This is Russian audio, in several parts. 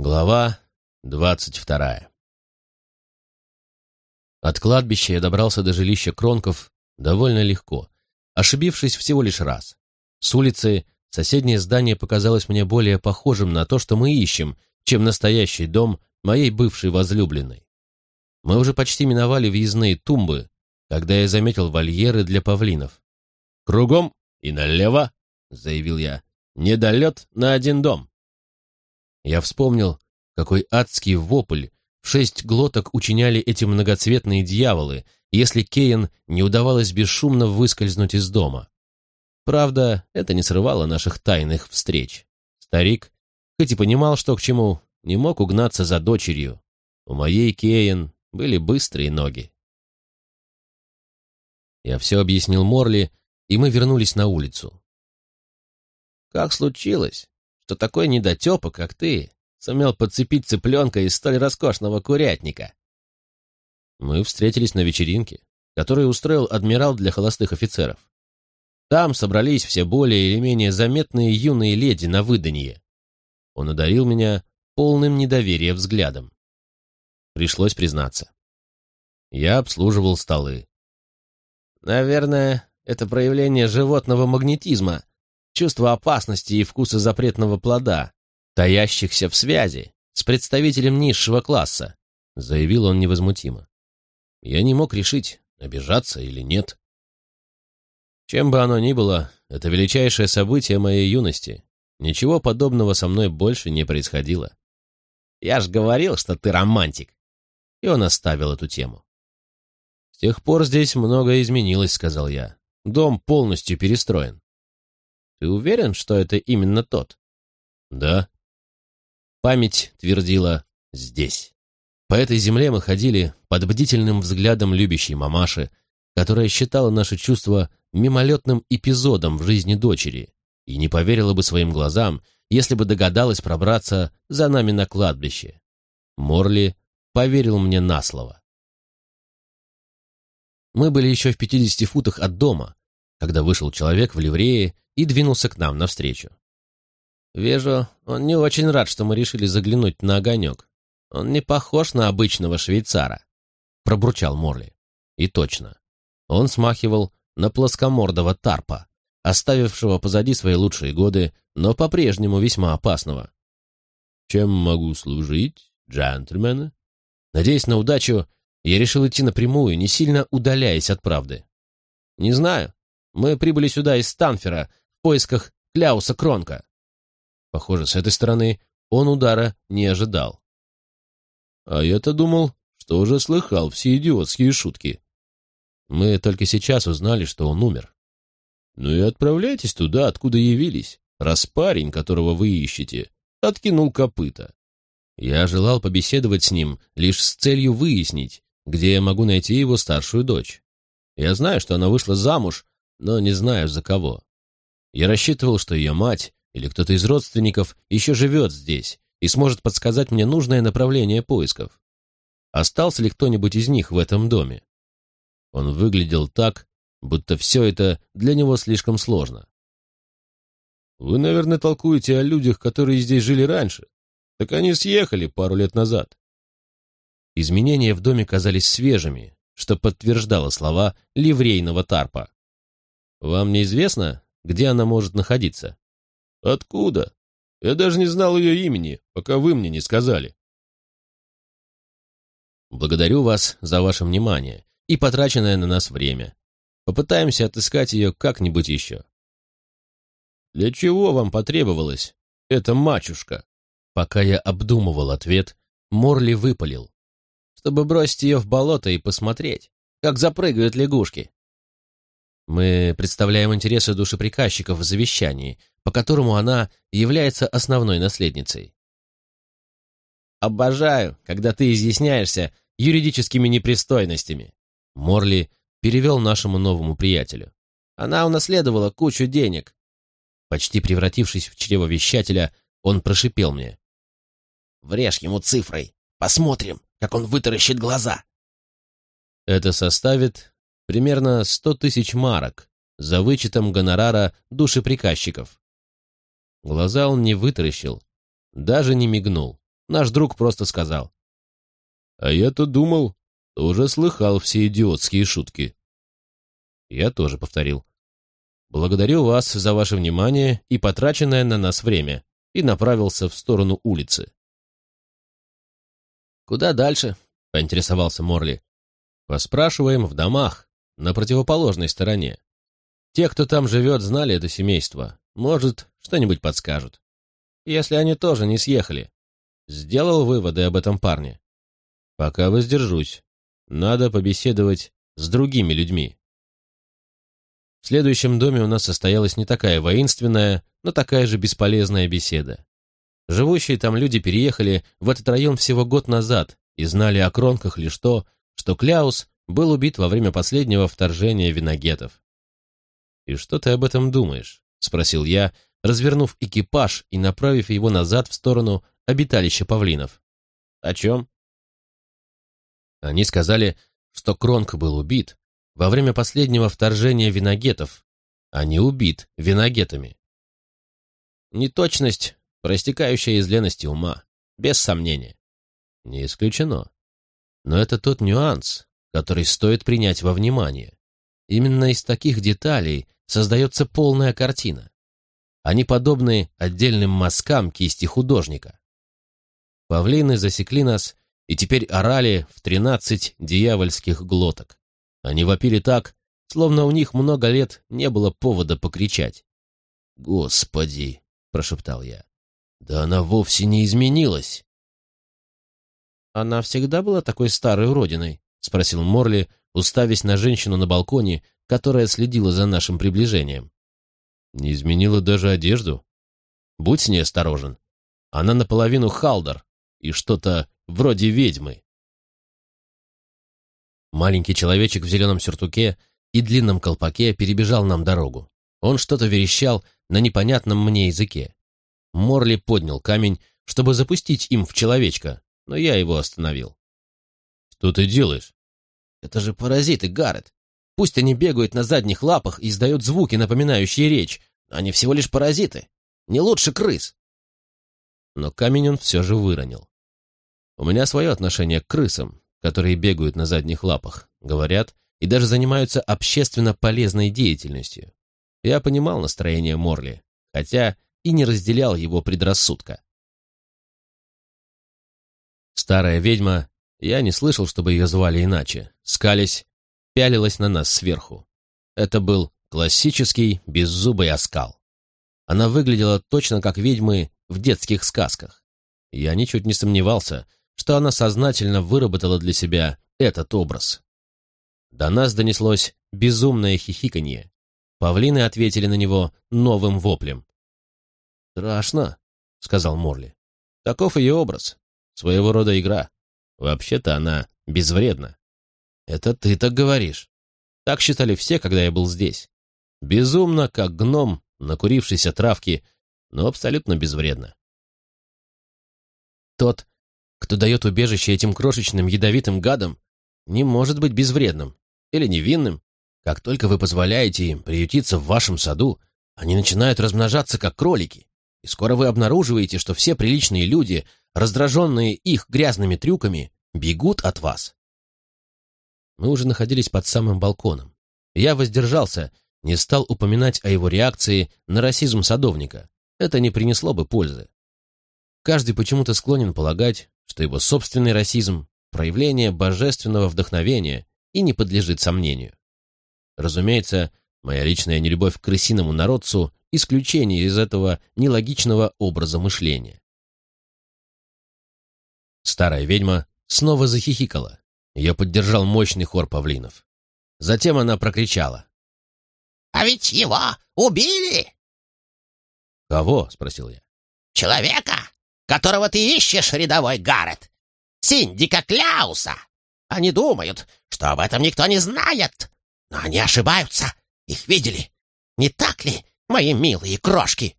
Глава двадцать вторая От кладбища я добрался до жилища Кронков довольно легко, ошибившись всего лишь раз. С улицы соседнее здание показалось мне более похожим на то, что мы ищем, чем настоящий дом моей бывшей возлюбленной. Мы уже почти миновали въездные тумбы, когда я заметил вольеры для павлинов. «Кругом и налево», — заявил я, — «недолет на один дом». Я вспомнил, какой адский вопль в шесть глоток учиняли эти многоцветные дьяволы, если Кейн не удавалось бесшумно выскользнуть из дома. Правда, это не срывало наших тайных встреч. Старик, хоть и понимал, что к чему, не мог угнаться за дочерью. У моей Кейн были быстрые ноги. Я все объяснил Морли, и мы вернулись на улицу. «Как случилось, что такой недотепа, как ты, сумел подцепить цыпленка из столь роскошного курятника. Мы встретились на вечеринке, которую устроил адмирал для холостых офицеров. Там собрались все более или менее заметные юные леди на выданье. Он одарил меня полным недоверия взглядом. Пришлось признаться. Я обслуживал столы. Наверное, это проявление животного магнетизма, чувство опасности и вкуса запретного плода, таящихся в связи с представителем низшего класса, заявил он невозмутимо. Я не мог решить, обижаться или нет. Чем бы оно ни было, это величайшее событие моей юности. Ничего подобного со мной больше не происходило. Я ж говорил, что ты романтик. И он оставил эту тему. С тех пор здесь многое изменилось, сказал я. Дом полностью перестроен. Ты уверен, что это именно тот? Да. Память твердила «здесь». По этой земле мы ходили под бдительным взглядом любящей мамаши, которая считала наши чувства мимолетным эпизодом в жизни дочери и не поверила бы своим глазам, если бы догадалась пробраться за нами на кладбище. Морли поверил мне на слово. Мы были еще в пятидесяти футах от дома, когда вышел человек в ливрее и двинулся к нам навстречу. «Вижу, он не очень рад, что мы решили заглянуть на огонек. Он не похож на обычного швейцара», — пробурчал Морли. И точно. Он смахивал на плоскомордого тарпа, оставившего позади свои лучшие годы, но по-прежнему весьма опасного. «Чем могу служить, джентльмены?» Надеясь на удачу, я решил идти напрямую, не сильно удаляясь от правды. «Не знаю. Мы прибыли сюда из Станфера в поисках Кляуса Кронка. Похоже, с этой стороны он удара не ожидал. А я-то думал, что уже слыхал все идиотские шутки. Мы только сейчас узнали, что он умер. Ну и отправляйтесь туда, откуда явились, раз парень, которого вы ищете, откинул копыта. Я желал побеседовать с ним лишь с целью выяснить, где я могу найти его старшую дочь. Я знаю, что она вышла замуж, но не знаю, за кого. Я рассчитывал, что ее мать или кто-то из родственников еще живет здесь и сможет подсказать мне нужное направление поисков. Остался ли кто-нибудь из них в этом доме? Он выглядел так, будто все это для него слишком сложно. «Вы, наверное, толкуете о людях, которые здесь жили раньше. Так они съехали пару лет назад». Изменения в доме казались свежими, что подтверждало слова ливрейного тарпа. «Вам неизвестно, где она может находиться?» «Откуда? Я даже не знал ее имени, пока вы мне не сказали». «Благодарю вас за ваше внимание и потраченное на нас время. Попытаемся отыскать ее как-нибудь еще». «Для чего вам потребовалась эта мачушка?» Пока я обдумывал ответ, Морли выпалил. «Чтобы бросить ее в болото и посмотреть, как запрыгают лягушки». Мы представляем интересы душеприказчиков в завещании, по которому она является основной наследницей. «Обожаю, когда ты изъясняешься юридическими непристойностями», Морли перевел нашему новому приятелю. «Она унаследовала кучу денег». Почти превратившись в чревовещателя, он прошипел мне. «Врежь ему цифрой. Посмотрим, как он вытаращит глаза». Это составит примерно сто тысяч марок за вычетом гонорара душеприказчиков. Глаза он не вытаращил, даже не мигнул, Наш друг просто сказал. «А я-то думал, уже слыхал все идиотские шутки». Я тоже повторил. «Благодарю вас за ваше внимание и потраченное на нас время», и направился в сторону улицы. «Куда дальше?» — поинтересовался Морли. «Поспрашиваем в домах, на противоположной стороне. Те, кто там живет, знали это семейство. Может, что-нибудь подскажут. Если они тоже не съехали. Сделал выводы об этом парне. Пока воздержусь. Надо побеседовать с другими людьми. В следующем доме у нас состоялась не такая воинственная, но такая же бесполезная беседа. Живущие там люди переехали в этот район всего год назад и знали о кронках лишь то, что Кляус был убит во время последнего вторжения виногетов. «И что ты об этом думаешь?» — спросил я, развернув экипаж и направив его назад в сторону обиталища павлинов. «О чем?» Они сказали, что Кронк был убит во время последнего вторжения виногетов, а не убит виногетами. Неточность, проистекающая из лености ума, без сомнения. Не исключено. Но это тот нюанс, который стоит принять во внимание. Именно из таких деталей создается полная картина. Они подобны отдельным мазкам кисти художника. Павлины засекли нас и теперь орали в тринадцать дьявольских глоток. Они вопили так, словно у них много лет не было повода покричать. «Господи!» — прошептал я. «Да она вовсе не изменилась!» «Она всегда была такой старой уродиной?» — спросил Морли, уставясь на женщину на балконе, которая следила за нашим приближением. Не изменила даже одежду. Будь с ней осторожен. Она наполовину халдер и что-то вроде ведьмы. Маленький человечек в зеленом сюртуке и длинном колпаке перебежал нам дорогу. Он что-то верещал на непонятном мне языке. Морли поднял камень, чтобы запустить им в человечка, но я его остановил. «Что ты делаешь?» «Это же паразиты, Гаррет. Пусть они бегают на задних лапах и издают звуки, напоминающие речь. Они всего лишь паразиты. Не лучше крыс. Но камень он все же выронил. У меня свое отношение к крысам, которые бегают на задних лапах, говорят, и даже занимаются общественно полезной деятельностью. Я понимал настроение Морли, хотя и не разделял его предрассудка. Старая ведьма, я не слышал, чтобы ее звали иначе, скались, пялилась на нас сверху. Это был классический беззубый оскал. Она выглядела точно как ведьмы в детских сказках. Я ничуть не сомневался, что она сознательно выработала для себя этот образ. До нас донеслось безумное хихиканье. Павлины ответили на него новым воплем. «Страшно», — сказал Морли. «Таков ее образ. Своего рода игра. Вообще-то она безвредна». «Это ты так говоришь». Так считали все, когда я был здесь. Безумно, как гном, накурившийся травки, но абсолютно безвредно. Тот, кто дает убежище этим крошечным ядовитым гадам, не может быть безвредным или невинным. Как только вы позволяете им приютиться в вашем саду, они начинают размножаться, как кролики, и скоро вы обнаруживаете, что все приличные люди, раздраженные их грязными трюками, бегут от вас. Мы уже находились под самым балконом. Я воздержался, не стал упоминать о его реакции на расизм садовника. Это не принесло бы пользы. Каждый почему-то склонен полагать, что его собственный расизм – проявление божественного вдохновения и не подлежит сомнению. Разумеется, моя личная нелюбовь к крысиному народцу – исключение из этого нелогичного образа мышления. Старая ведьма снова захихикала. Ее поддержал мощный хор павлинов. Затем она прокричала. «А ведь его убили!» «Кого?» — спросил я. «Человека, которого ты ищешь, рядовой Гаррет. Синдика Кляуса. Они думают, что об этом никто не знает. Но они ошибаются. Их видели. Не так ли, мои милые крошки?»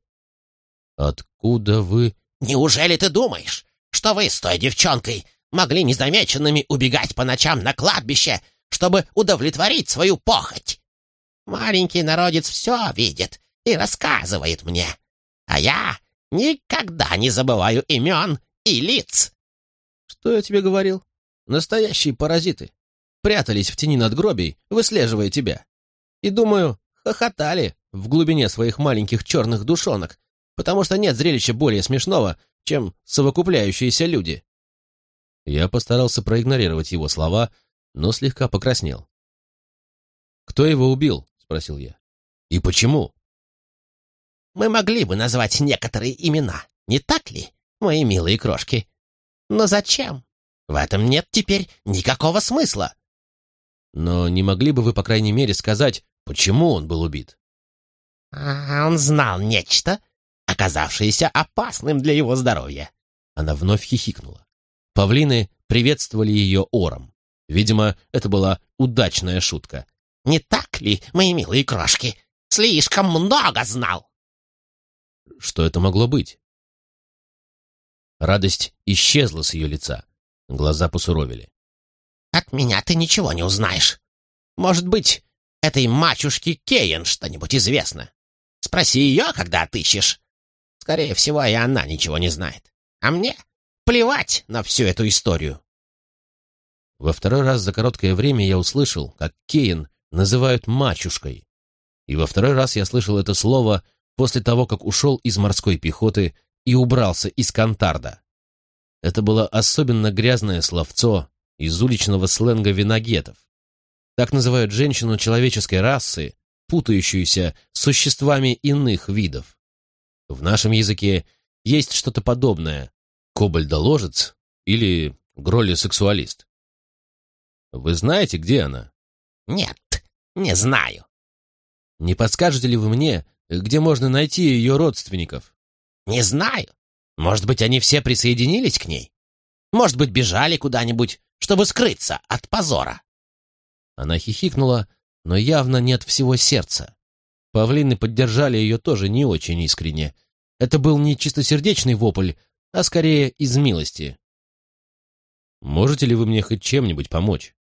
«Откуда вы...» «Неужели ты думаешь, что вы с той девчонкой могли незамеченными убегать по ночам на кладбище, чтобы удовлетворить свою похоть. Маленький народец все видит и рассказывает мне, а я никогда не забываю имен и лиц. Что я тебе говорил? Настоящие паразиты. Прятались в тени надгробий, выслеживая тебя. И, думаю, хохотали в глубине своих маленьких черных душонок, потому что нет зрелища более смешного, чем совокупляющиеся люди. Я постарался проигнорировать его слова, но слегка покраснел. «Кто его убил?» — спросил я. «И почему?» «Мы могли бы назвать некоторые имена, не так ли, мои милые крошки? Но зачем? В этом нет теперь никакого смысла». «Но не могли бы вы, по крайней мере, сказать, почему он был убит?» «А он знал нечто, оказавшееся опасным для его здоровья». Она вновь хихикнула. Павлины приветствовали ее ором. Видимо, это была удачная шутка. «Не так ли, мои милые крошки? Слишком много знал!» Что это могло быть? Радость исчезла с ее лица. Глаза посуровили. «От меня ты ничего не узнаешь. Может быть, этой мачушке Кейн что-нибудь известно. Спроси ее, когда отыщешь. Скорее всего, и она ничего не знает. А мне плевать на всю эту историю. Во второй раз за короткое время я услышал, как Кейн называют мачушкой. И во второй раз я слышал это слово после того, как ушел из морской пехоты и убрался из Кантарда. Это было особенно грязное словцо из уличного сленга виногетов. Так называют женщину человеческой расы, путающуюся с существами иных видов. В нашем языке есть что-то подобное, Кобальдоложец или Гролли-сексуалист? Вы знаете, где она? Нет, не знаю. Не подскажете ли вы мне, где можно найти ее родственников? Не знаю. Может быть, они все присоединились к ней? Может быть, бежали куда-нибудь, чтобы скрыться от позора? Она хихикнула, но явно нет всего сердца. Павлины поддержали ее тоже не очень искренне. Это был не чистосердечный вопль, а скорее из милости. Можете ли вы мне хоть чем-нибудь помочь?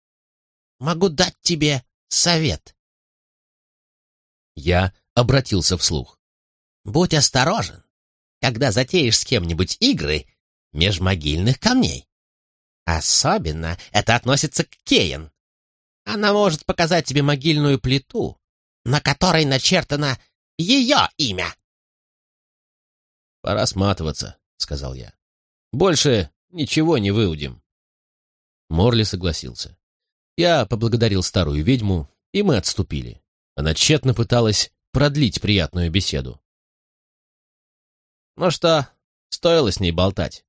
Могу дать тебе совет. Я обратился вслух. Будь осторожен, когда затеешь с кем-нибудь игры межмогильных камней. Особенно это относится к Кейн. Она может показать тебе могильную плиту, на которой начертано ее имя. Пора сматываться. — сказал я. «Больше ничего не выудим». Морли согласился. Я поблагодарил старую ведьму, и мы отступили. Она тщетно пыталась продлить приятную беседу. «Ну что, стоило с ней болтать?»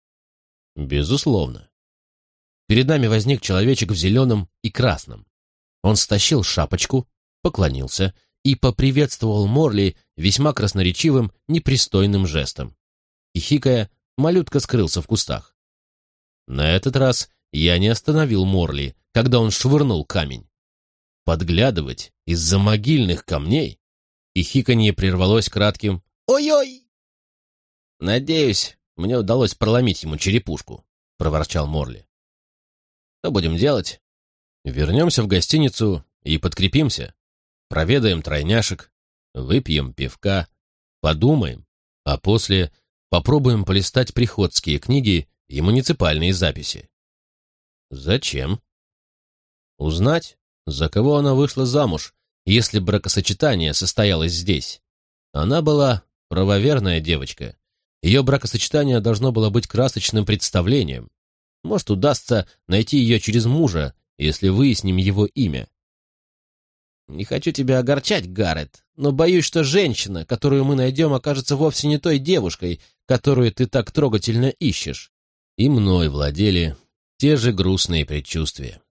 «Безусловно». Перед нами возник человечек в зеленом и красном. Он стащил шапочку, поклонился и поприветствовал Морли весьма красноречивым, непристойным жестом. И, малютка скрылся в кустах. На этот раз я не остановил Морли, когда он швырнул камень. Подглядывать из-за могильных камней, и хиканье прервалось кратким «Ой-ой!» «Надеюсь, мне удалось проломить ему черепушку», — проворчал Морли. «Что будем делать? Вернемся в гостиницу и подкрепимся. Проведаем тройняшек, выпьем пивка, подумаем, а после Попробуем полистать приходские книги и муниципальные записи. Зачем? Узнать, за кого она вышла замуж, если бракосочетание состоялось здесь. Она была правоверная девочка. Ее бракосочетание должно было быть красочным представлением. Может, удастся найти ее через мужа, если выясним его имя. Не хочу тебя огорчать, Гаррет, но боюсь, что женщина, которую мы найдем, окажется вовсе не той девушкой, которую ты так трогательно ищешь. И мной владели те же грустные предчувствия.